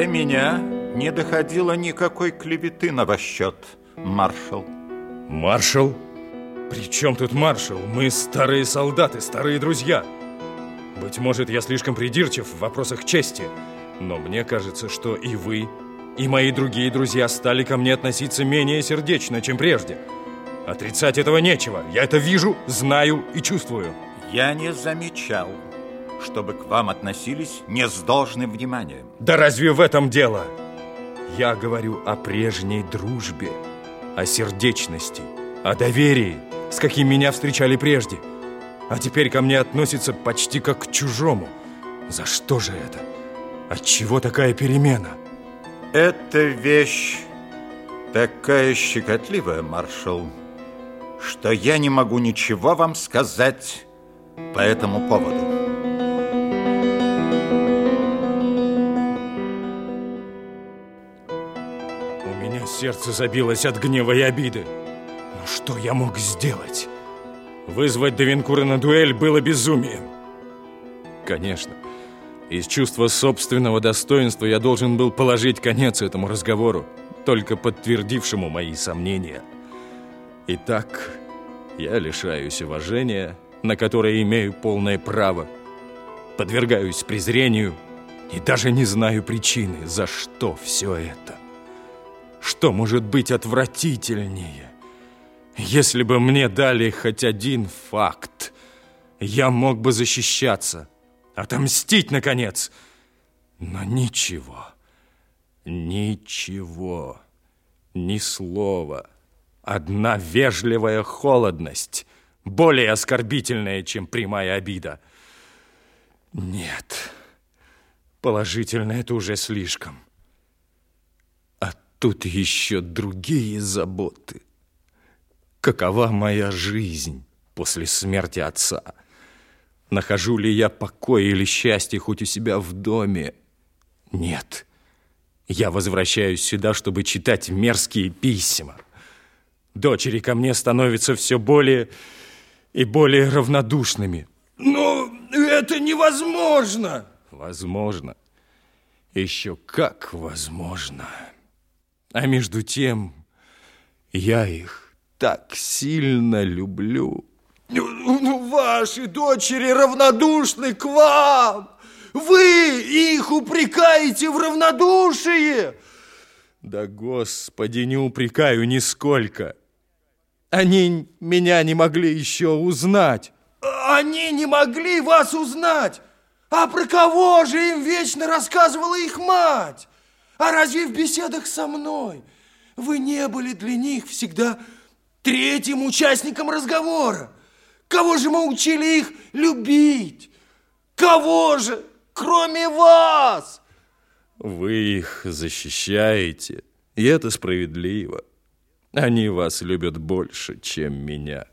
меня не доходило никакой клеветы на ваш счет, маршал. Маршал? При чем тут маршал? Мы старые солдаты, старые друзья. Быть может, я слишком придирчив в вопросах чести, но мне кажется, что и вы, и мои другие друзья стали ко мне относиться менее сердечно, чем прежде. Отрицать этого нечего. Я это вижу, знаю и чувствую. Я не замечал, чтобы к вам относились не с должным вниманием. Да разве в этом дело? Я говорю о прежней дружбе, о сердечности, о доверии, с каким меня встречали прежде. А теперь ко мне относятся почти как к чужому. За что же это? Отчего такая перемена? Эта вещь такая щекотливая, маршал, что я не могу ничего вам сказать по этому поводу. Сердце забилось от гнева и обиды. Но что я мог сделать? Вызвать Давинкура на дуэль было безумием. Конечно, из чувства собственного достоинства я должен был положить конец этому разговору, только подтвердившему мои сомнения. Итак, я лишаюсь уважения, на которое имею полное право, подвергаюсь презрению и даже не знаю причины, за что все это. Что может быть отвратительнее? Если бы мне дали хоть один факт, я мог бы защищаться, отомстить, наконец. Но ничего, ничего, ни слова. Одна вежливая холодность, более оскорбительная, чем прямая обида. Нет, положительно это уже слишком. Тут еще другие заботы – Какова моя жизнь после смерти отца? Нахожу ли я покой или счастье хоть у себя в доме? Нет. Я возвращаюсь сюда, чтобы читать мерзкие письма. Дочери ко мне становятся все более и более равнодушными. Но это невозможно! Возможно. Еще как возможно. А между тем я их так сильно люблю. Ну, ваши дочери равнодушны к вам. Вы их упрекаете в равнодушии. Да, Господи, не упрекаю нисколько. Они меня не могли еще узнать. Они не могли вас узнать. А про кого же им вечно рассказывала их мать? А разве в беседах со мной вы не были для них всегда третьим участником разговора. Кого же мы учили их любить? Кого же, кроме вас? Вы их защищаете, и это справедливо. Они вас любят больше, чем меня.